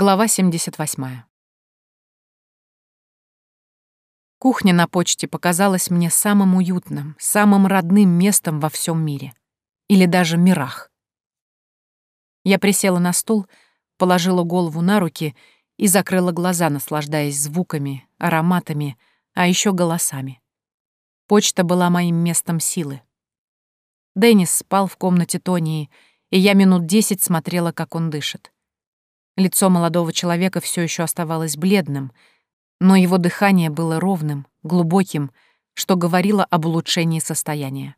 Глава 78. Кухня на почте показалась мне самым уютным, самым родным местом во всем мире. Или даже мирах. Я присела на стул, положила голову на руки и закрыла глаза, наслаждаясь звуками, ароматами, а еще голосами. Почта была моим местом силы. Деннис спал в комнате Тонии, и я минут десять смотрела, как он дышит. Лицо молодого человека все еще оставалось бледным, но его дыхание было ровным, глубоким, что говорило об улучшении состояния.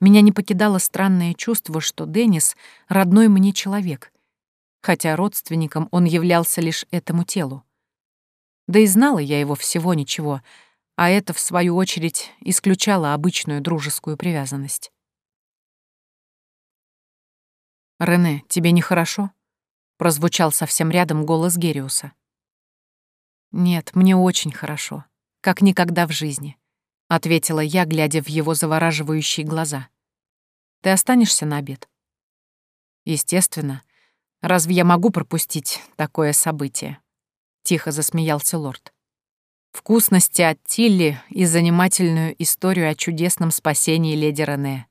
Меня не покидало странное чувство, что Деннис — родной мне человек, хотя родственником он являлся лишь этому телу. Да и знала я его всего ничего, а это, в свою очередь, исключало обычную дружескую привязанность. «Рене, тебе нехорошо?» Прозвучал совсем рядом голос Гериуса. «Нет, мне очень хорошо, как никогда в жизни», — ответила я, глядя в его завораживающие глаза. «Ты останешься на обед?» «Естественно. Разве я могу пропустить такое событие?» — тихо засмеялся лорд. «Вкусности от Тилли и занимательную историю о чудесном спасении леди Рене.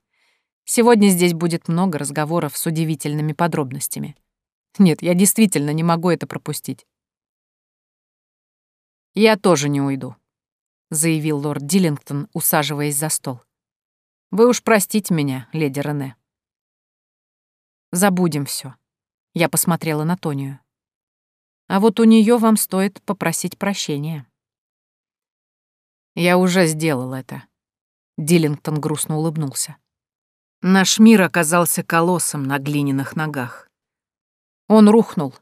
Сегодня здесь будет много разговоров с удивительными подробностями». Нет, я действительно не могу это пропустить. «Я тоже не уйду», — заявил лорд Диллингтон, усаживаясь за стол. «Вы уж простите меня, леди Рене». «Забудем все. Я посмотрела на Тонию. «А вот у нее вам стоит попросить прощения». «Я уже сделал это», — Диллингтон грустно улыбнулся. «Наш мир оказался колоссом на глиняных ногах. Он рухнул.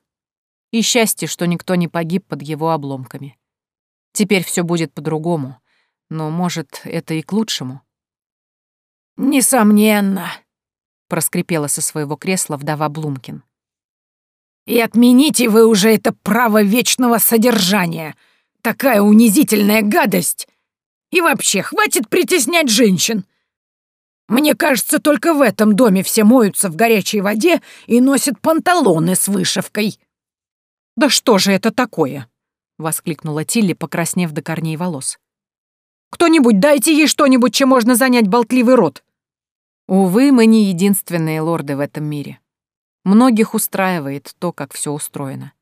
И счастье, что никто не погиб под его обломками. Теперь все будет по-другому, но, может, это и к лучшему. «Несомненно», — проскрипела со своего кресла вдова Блумкин. «И отмените вы уже это право вечного содержания. Такая унизительная гадость. И вообще, хватит притеснять женщин. Мне кажется, только в этом доме все моются в горячей воде и носят панталоны с вышивкой». «Да что же это такое?» — воскликнула Тилли, покраснев до корней волос. «Кто-нибудь дайте ей что-нибудь, чем можно занять болтливый рот!» Увы, мы не единственные лорды в этом мире. Многих устраивает то, как все устроено.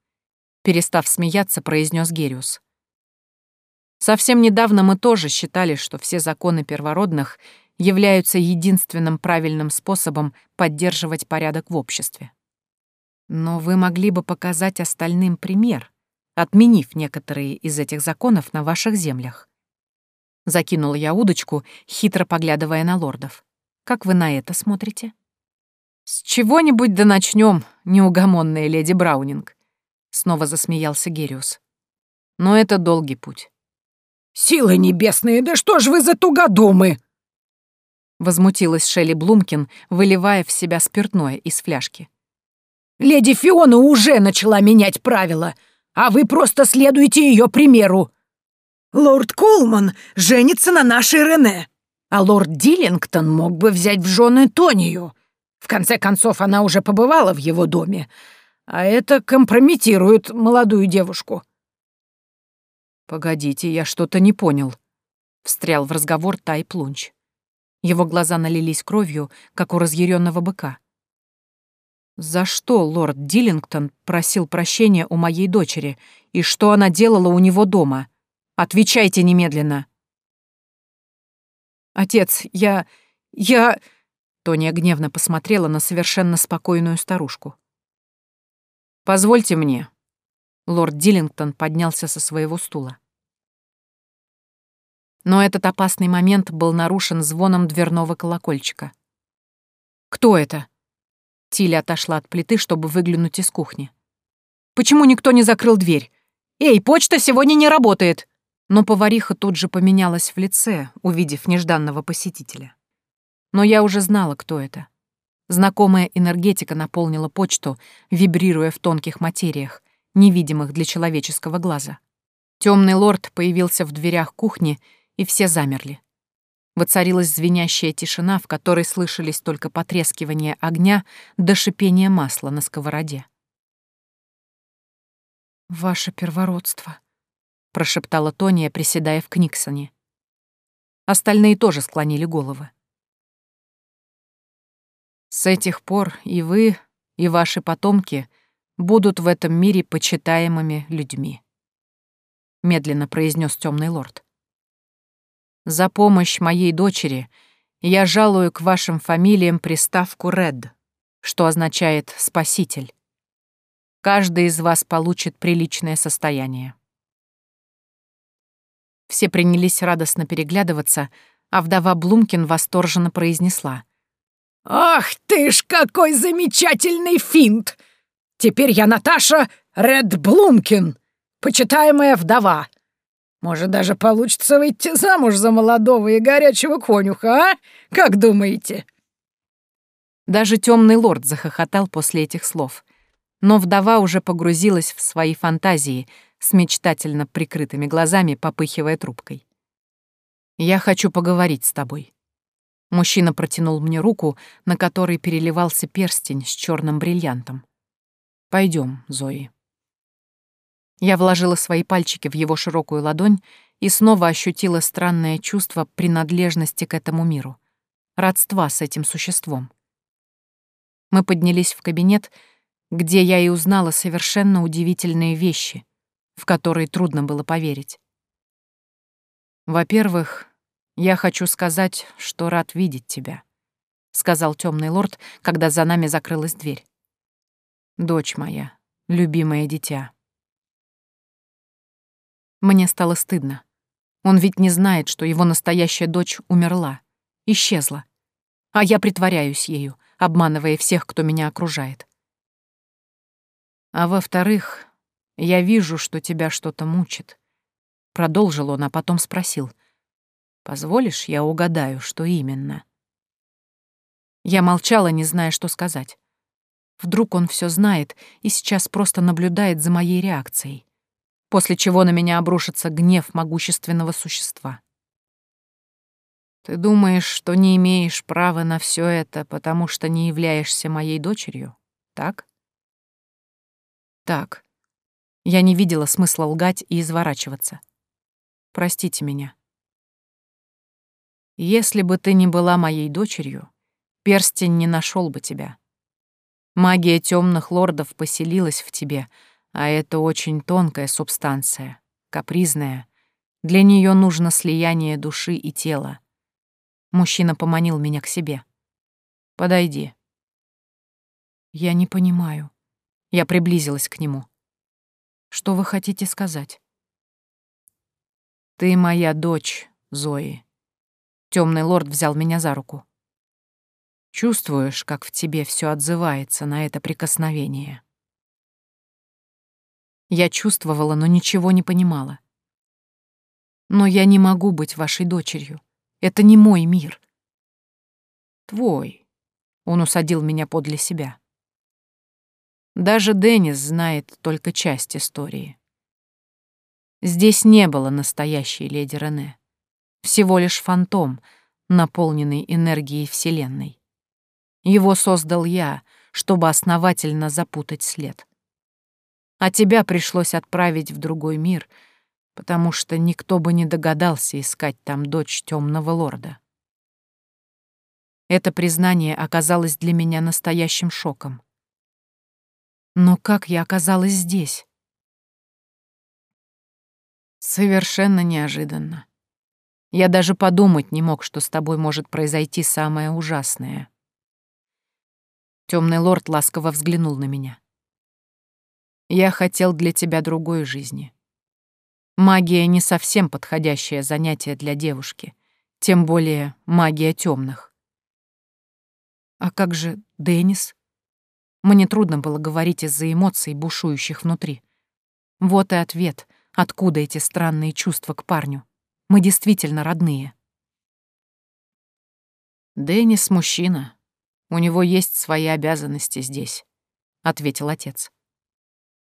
Перестав смеяться, произнес Гериус. Совсем недавно мы тоже считали, что все законы первородных являются единственным правильным способом поддерживать порядок в обществе. Но вы могли бы показать остальным пример, отменив некоторые из этих законов на ваших землях. Закинула я удочку, хитро поглядывая на лордов. Как вы на это смотрите? С чего-нибудь да начнем, неугомонная леди Браунинг. Снова засмеялся Гериус. Но это долгий путь. «Силы небесные, да что ж вы за тугодумы!» Возмутилась Шелли Блумкин, выливая в себя спиртное из фляжки. «Леди Фиона уже начала менять правила, а вы просто следуете ее примеру. Лорд Колман женится на нашей Рене, а лорд Диллингтон мог бы взять в жены Тонию. В конце концов, она уже побывала в его доме, а это компрометирует молодую девушку». «Погодите, я что-то не понял», — встрял в разговор Тай Плунч. Его глаза налились кровью, как у разъяренного быка. За что лорд Диллингтон просил прощения у моей дочери, и что она делала у него дома? Отвечайте немедленно. Отец, я... я... Тоня гневно посмотрела на совершенно спокойную старушку. «Позвольте мне». Лорд Диллингтон поднялся со своего стула. Но этот опасный момент был нарушен звоном дверного колокольчика. «Кто это?» Тиля отошла от плиты, чтобы выглянуть из кухни. «Почему никто не закрыл дверь? Эй, почта сегодня не работает!» Но повариха тут же поменялась в лице, увидев нежданного посетителя. Но я уже знала, кто это. Знакомая энергетика наполнила почту, вибрируя в тонких материях, невидимых для человеческого глаза. Темный лорд появился в дверях кухни и все замерли. Воцарилась звенящая тишина, в которой слышались только потрескивание огня до шипения масла на сковороде. «Ваше первородство», — прошептала Тония, приседая в Книксоне. Остальные тоже склонили головы. «С этих пор и вы, и ваши потомки будут в этом мире почитаемыми людьми», — медленно произнес темный лорд. «За помощь моей дочери я жалую к вашим фамилиям приставку «Ред», что означает «спаситель». Каждый из вас получит приличное состояние. Все принялись радостно переглядываться, а вдова Блумкин восторженно произнесла. «Ах ты ж, какой замечательный финт! Теперь я Наташа Ред Блумкин, почитаемая вдова. Может, даже получится выйти замуж за молодого и горячего конюха, а? Как думаете?» Даже темный лорд захохотал после этих слов — но вдова уже погрузилась в свои фантазии, с мечтательно прикрытыми глазами попыхивая трубкой. «Я хочу поговорить с тобой». Мужчина протянул мне руку, на которой переливался перстень с черным бриллиантом. Пойдем, Зои». Я вложила свои пальчики в его широкую ладонь и снова ощутила странное чувство принадлежности к этому миру, родства с этим существом. Мы поднялись в кабинет, где я и узнала совершенно удивительные вещи, в которые трудно было поверить. «Во-первых, я хочу сказать, что рад видеть тебя», — сказал темный лорд, когда за нами закрылась дверь. «Дочь моя, любимое дитя». Мне стало стыдно. Он ведь не знает, что его настоящая дочь умерла, исчезла. А я притворяюсь ею, обманывая всех, кто меня окружает. А во-вторых, я вижу, что тебя что-то мучит. Продолжил он, а потом спросил. Позволишь, я угадаю, что именно? Я молчала, не зная, что сказать. Вдруг он все знает и сейчас просто наблюдает за моей реакцией, после чего на меня обрушится гнев могущественного существа. Ты думаешь, что не имеешь права на все это, потому что не являешься моей дочерью, так? Так. Я не видела смысла лгать и изворачиваться. Простите меня. Если бы ты не была моей дочерью, перстень не нашел бы тебя. Магия темных лордов поселилась в тебе, а это очень тонкая субстанция, капризная. Для нее нужно слияние души и тела. Мужчина поманил меня к себе. Подойди. Я не понимаю. Я приблизилась к нему. «Что вы хотите сказать?» «Ты моя дочь, Зои». Темный лорд взял меня за руку. Чувствуешь, как в тебе все отзывается на это прикосновение? Я чувствовала, но ничего не понимала. Но я не могу быть вашей дочерью. Это не мой мир. Твой. Он усадил меня подле себя. Даже Деннис знает только часть истории. Здесь не было настоящей леди Рене. Всего лишь фантом, наполненный энергией Вселенной. Его создал я, чтобы основательно запутать след. А тебя пришлось отправить в другой мир, потому что никто бы не догадался искать там дочь темного лорда. Это признание оказалось для меня настоящим шоком. Но как я оказалась здесь? Совершенно неожиданно. Я даже подумать не мог, что с тобой может произойти самое ужасное. Темный лорд ласково взглянул на меня. Я хотел для тебя другой жизни. Магия не совсем подходящее занятие для девушки, тем более магия темных. А как же Деннис? Мне трудно было говорить из-за эмоций, бушующих внутри. Вот и ответ, откуда эти странные чувства к парню. Мы действительно родные. «Деннис — мужчина. У него есть свои обязанности здесь», — ответил отец.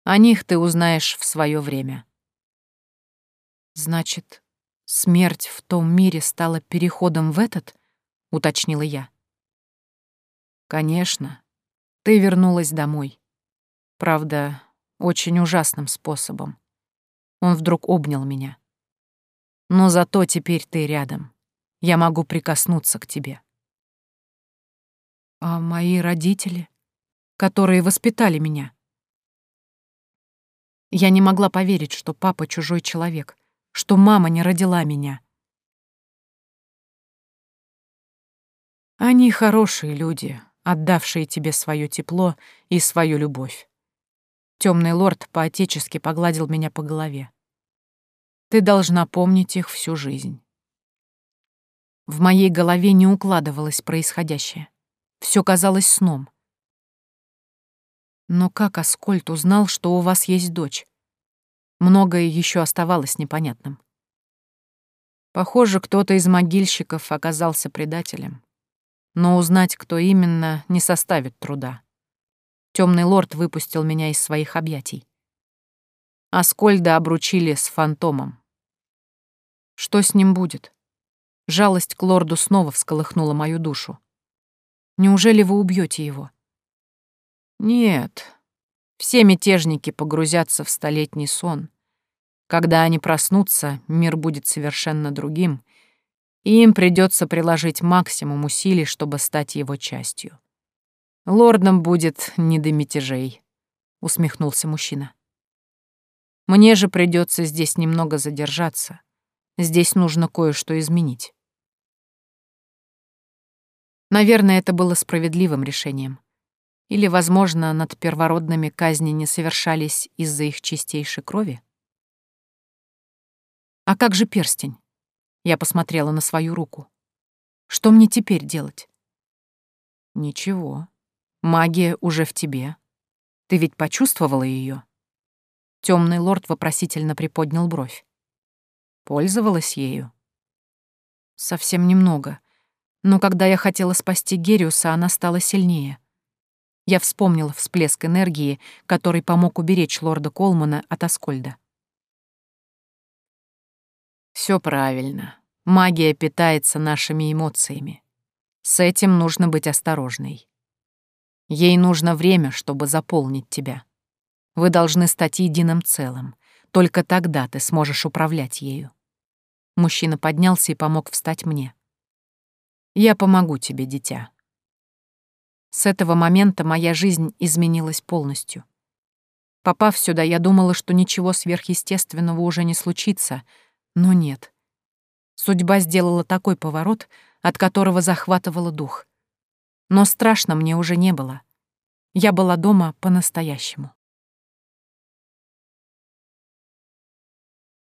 «О них ты узнаешь в свое время». «Значит, смерть в том мире стала переходом в этот?» — уточнила я. «Конечно», ты вернулась домой. Правда, Очень ужасным способом. Он вдруг обнял меня. Но зато теперь ты рядом. Я могу прикоснуться к тебе. А мои родители, которые воспитали меня? Я не могла поверить, что папа чужой человек, что мама не родила меня. Они хорошие люди, отдавшие тебе свое тепло и свою любовь. Темный лорд поотечески погладил меня по голове. Ты должна помнить их всю жизнь. В моей голове не укладывалось происходящее. Все казалось сном. Но как Аскольд узнал, что у вас есть дочь? Многое еще оставалось непонятным. Похоже, кто-то из могильщиков оказался предателем. Но узнать, кто именно, не составит труда. Темный лорд выпустил меня из своих объятий. Аскольда обручили с фантомом. Что с ним будет? Жалость к лорду снова всколыхнула мою душу. Неужели вы убьете его? Нет. Все мятежники погрузятся в столетний сон. Когда они проснутся, мир будет совершенно другим, и им придется приложить максимум усилий, чтобы стать его частью. Лордом будет не до мятежей, усмехнулся мужчина. Мне же придется здесь немного задержаться. Здесь нужно кое-что изменить. Наверное, это было справедливым решением. Или, возможно, над первородными казни не совершались из-за их чистейшей крови? А как же перстень? Я посмотрела на свою руку. Что мне теперь делать? Ничего. Магия уже в тебе. Ты ведь почувствовала ее? Темный лорд вопросительно приподнял бровь. Пользовалась ею? Совсем немного. Но когда я хотела спасти Гериуса, она стала сильнее. Я вспомнила всплеск энергии, который помог уберечь лорда Колмана от Аскольда. Все правильно. Магия питается нашими эмоциями. С этим нужно быть осторожной. Ей нужно время, чтобы заполнить тебя. Вы должны стать единым целым. Только тогда ты сможешь управлять ею. Мужчина поднялся и помог встать мне. «Я помогу тебе, дитя». С этого момента моя жизнь изменилась полностью. Попав сюда, я думала, что ничего сверхъестественного уже не случится, но нет. Судьба сделала такой поворот, от которого захватывала дух. Но страшно мне уже не было. Я была дома по-настоящему.